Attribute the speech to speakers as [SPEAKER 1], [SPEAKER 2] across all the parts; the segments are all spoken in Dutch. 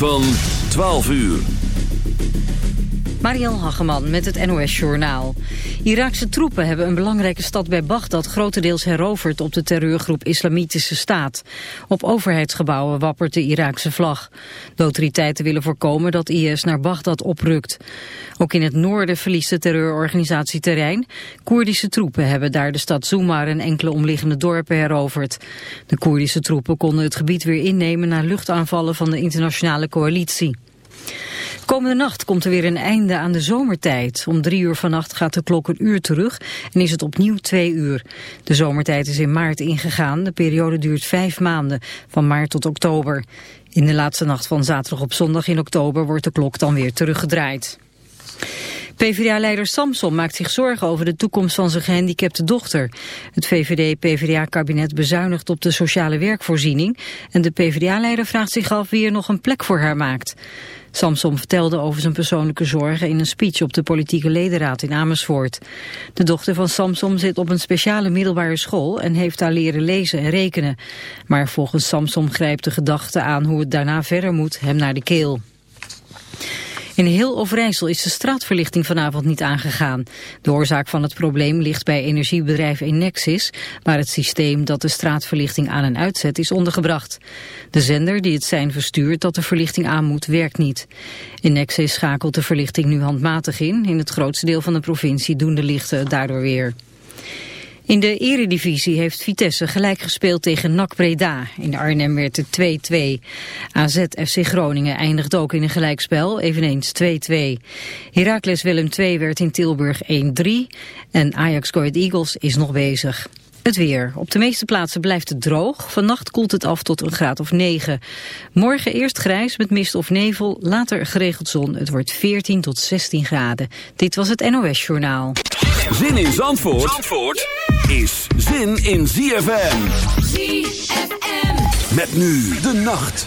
[SPEAKER 1] van 12 uur.
[SPEAKER 2] Mariel Hageman met het NOS Journaal. Iraakse troepen hebben een belangrijke stad bij Bagdad grotendeels heroverd op de terreurgroep Islamitische Staat. Op overheidsgebouwen wappert de Iraakse vlag. De autoriteiten willen voorkomen dat IS naar Bagdad oprukt. Ook in het noorden verliest de terreurorganisatie terrein. Koerdische troepen hebben daar de stad Zoumar en enkele omliggende dorpen heroverd. De Koerdische troepen konden het gebied weer innemen na luchtaanvallen van de internationale coalitie. Komende nacht komt er weer een einde aan de zomertijd. Om drie uur vannacht gaat de klok een uur terug en is het opnieuw twee uur. De zomertijd is in maart ingegaan. De periode duurt vijf maanden, van maart tot oktober. In de laatste nacht van zaterdag op zondag in oktober wordt de klok dan weer teruggedraaid. PvdA-leider Samson maakt zich zorgen over de toekomst van zijn gehandicapte dochter. Het VVD-PvdA-kabinet bezuinigt op de sociale werkvoorziening... en de PvdA-leider vraagt zich af wie er nog een plek voor haar maakt. Samson vertelde over zijn persoonlijke zorgen in een speech op de politieke ledenraad in Amersfoort. De dochter van Samson zit op een speciale middelbare school en heeft daar leren lezen en rekenen. Maar volgens Samson grijpt de gedachte aan hoe het daarna verder moet hem naar de keel. In heel Overijssel is de straatverlichting vanavond niet aangegaan. De oorzaak van het probleem ligt bij energiebedrijf Enexis, waar het systeem dat de straatverlichting aan en uitzet is ondergebracht. De zender die het zijn verstuurt dat de verlichting aan moet, werkt niet. Enexis schakelt de verlichting nu handmatig in. In het grootste deel van de provincie doen de lichten daardoor weer. In de eredivisie heeft Vitesse gelijk gespeeld tegen NAC Breda. In Arnhem werd het 2-2. AZ FC Groningen eindigt ook in een gelijkspel, eveneens 2-2. Heracles Willem II werd in Tilburg 1-3. En Ajax Go Eagles is nog bezig. Het weer. Op de meeste plaatsen blijft het droog. Vannacht koelt het af tot een graad of 9. Morgen eerst grijs met mist of nevel, later geregeld zon. Het wordt 14 tot 16 graden. Dit was het NOS Journaal.
[SPEAKER 1] Zin in Zandvoort, Zandvoort is zin in ZFM.
[SPEAKER 3] ZFM.
[SPEAKER 1] Met nu de nacht.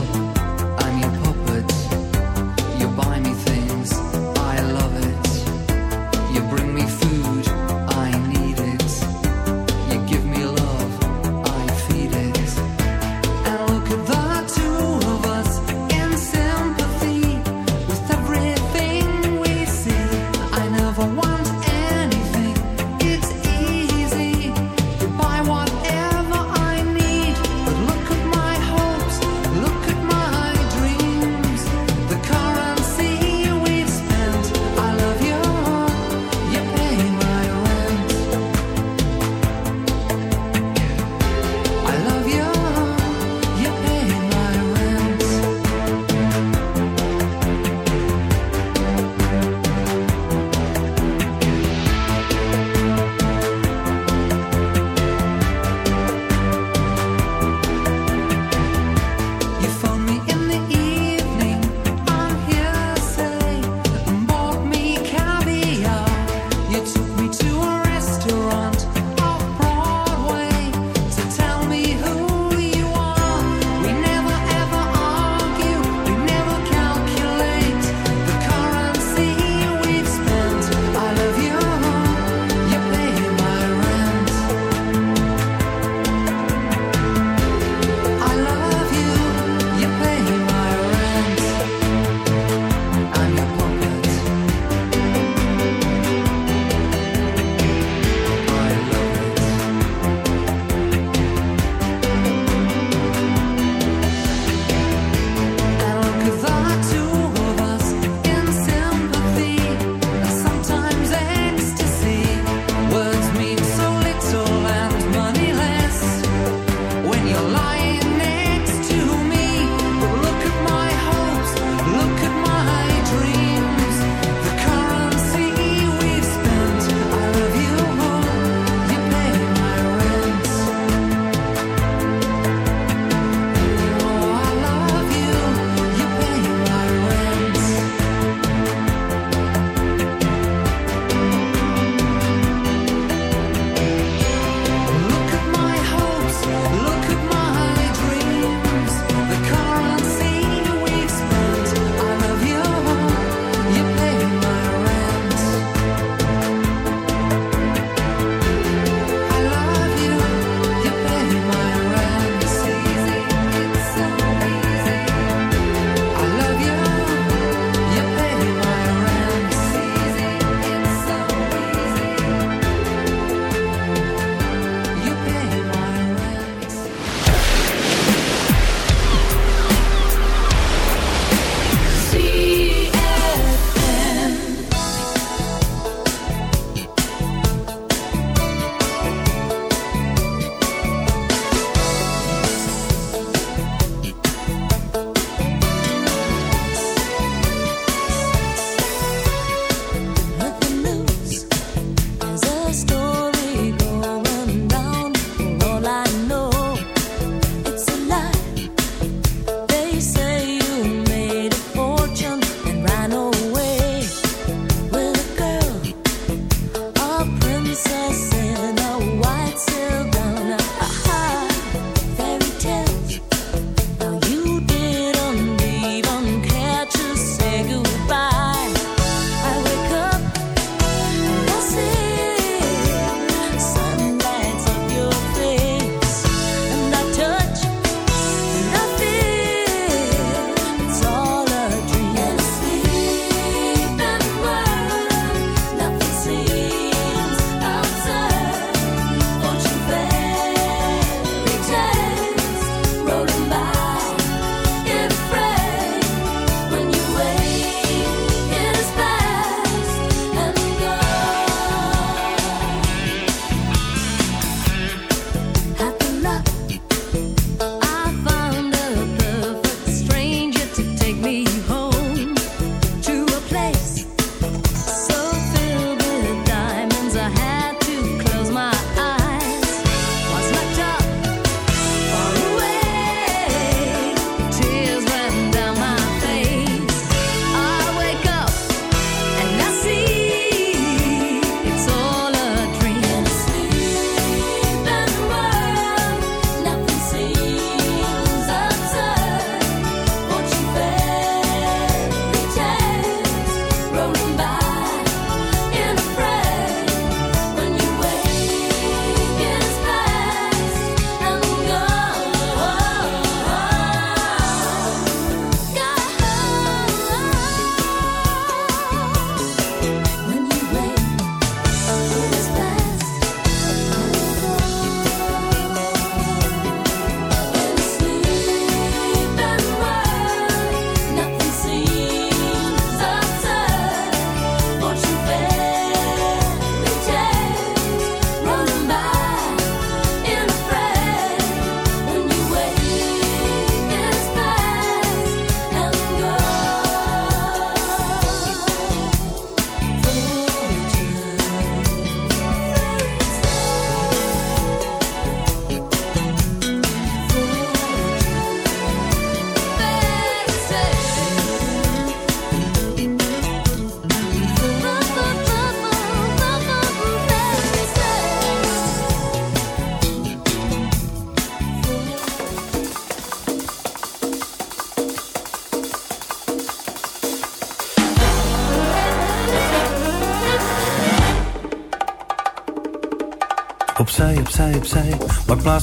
[SPEAKER 4] out.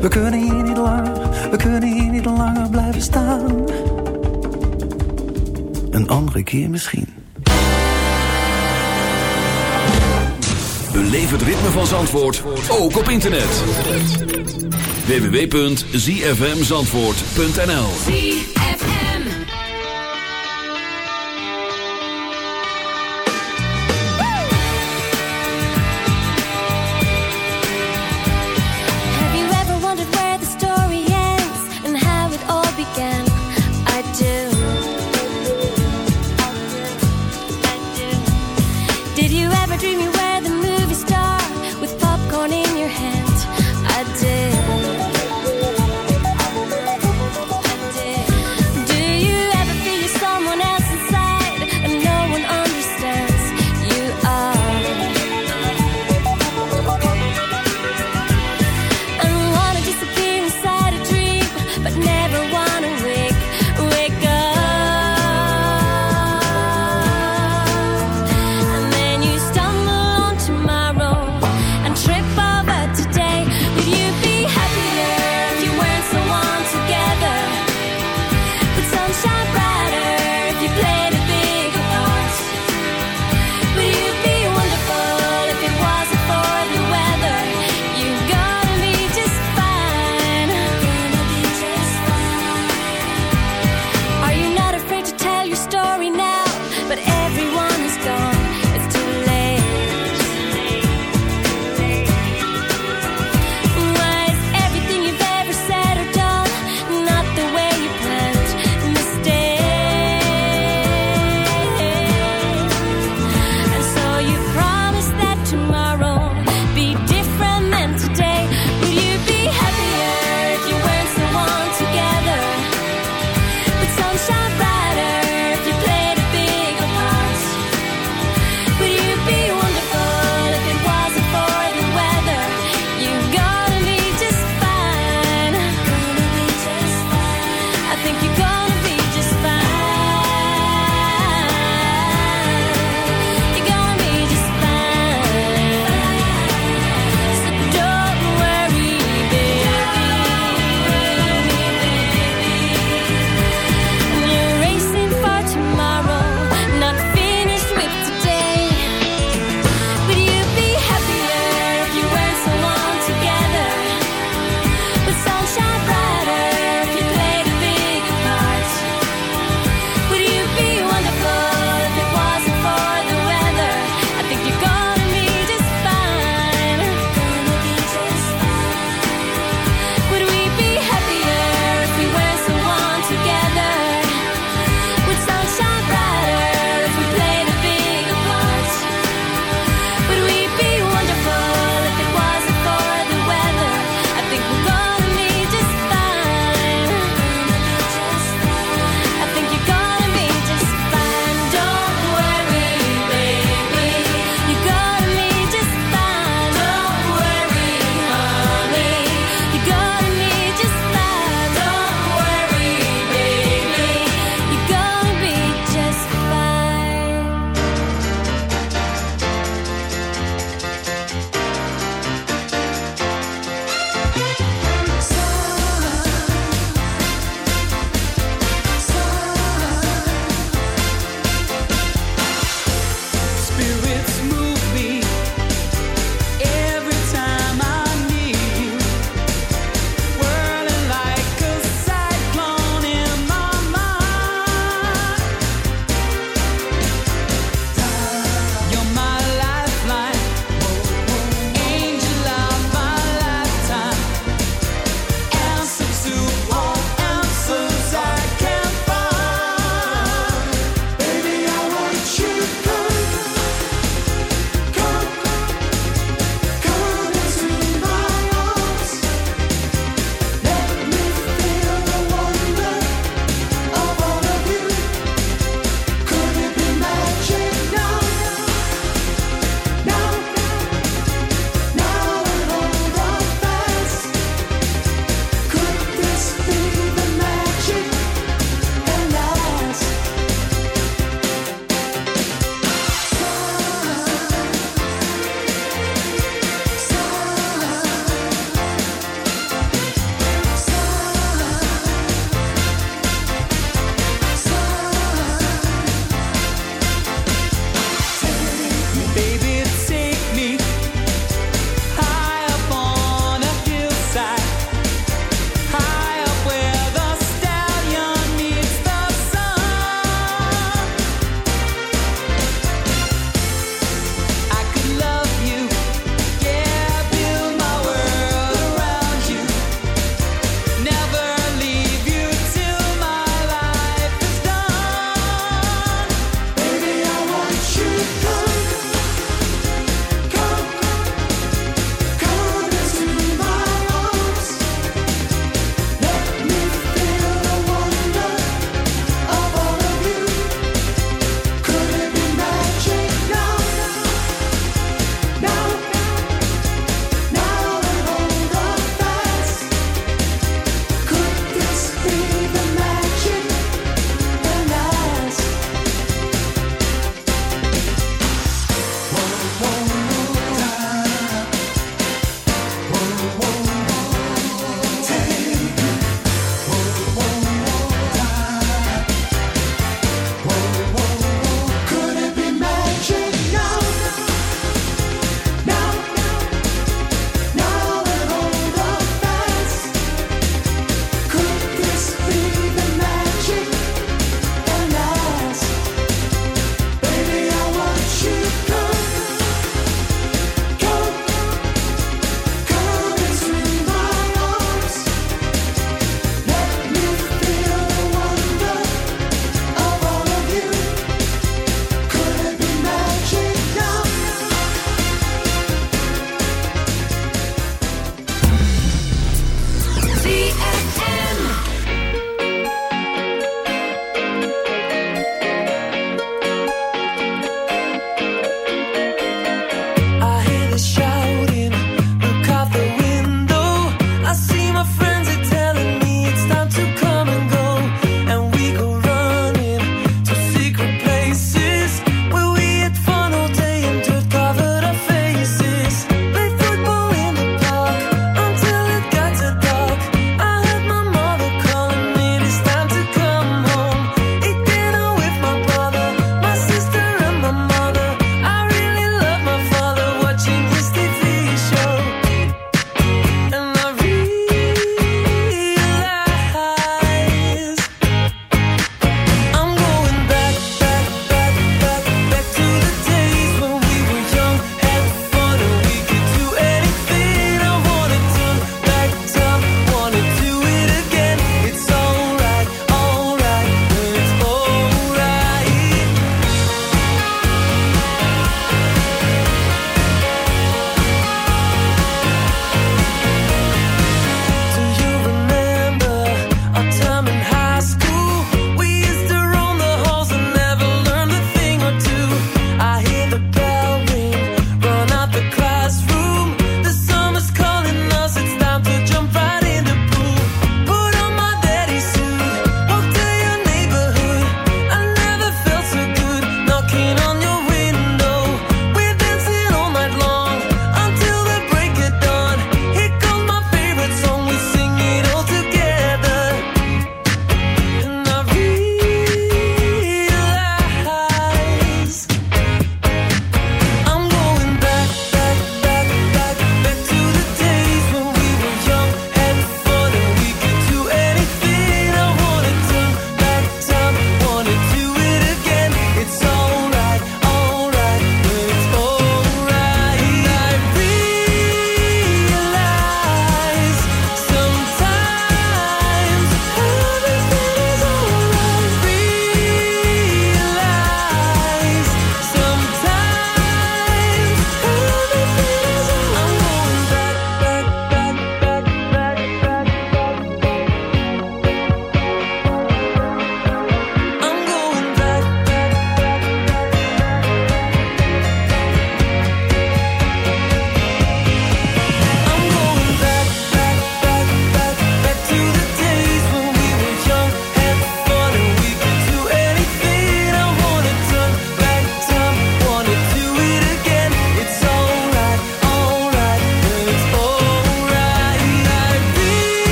[SPEAKER 4] We kunnen hier niet langer, we kunnen hier niet langer blijven staan. Een andere keer misschien.
[SPEAKER 3] Beleef het ritme van Zandvoort, ook op internet. www.zfmzandvoort.nl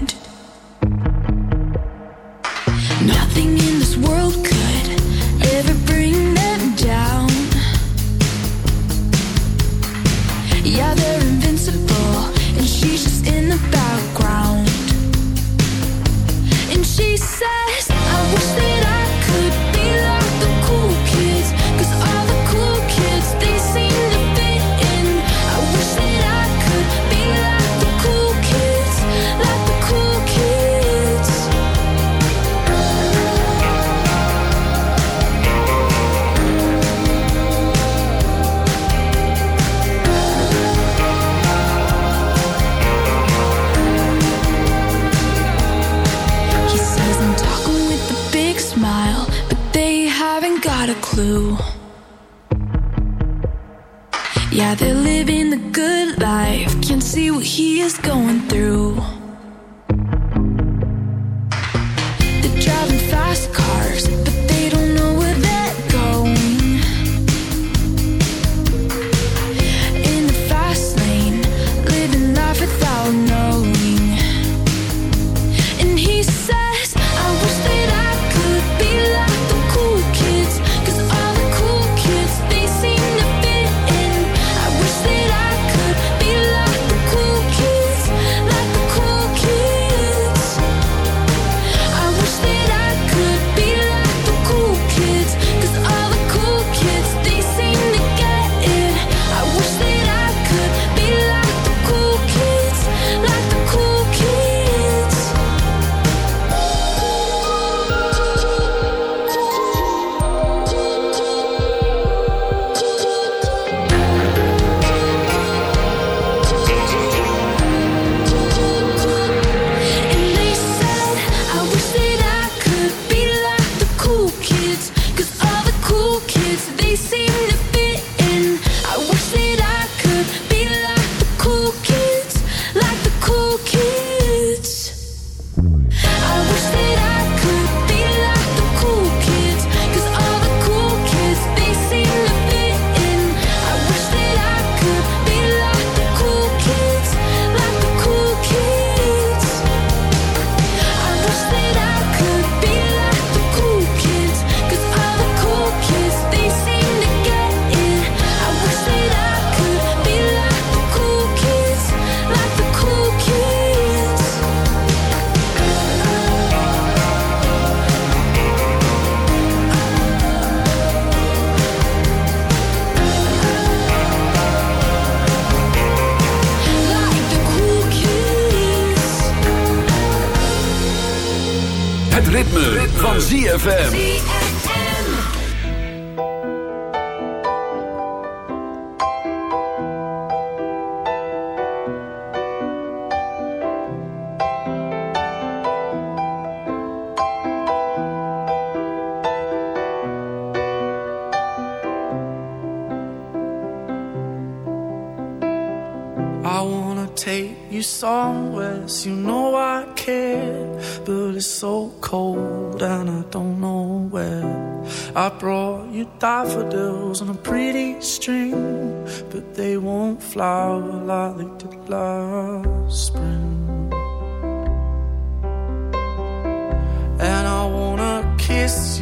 [SPEAKER 5] And.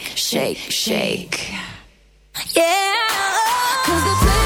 [SPEAKER 6] shake, shake, shake. Yeah. Cause the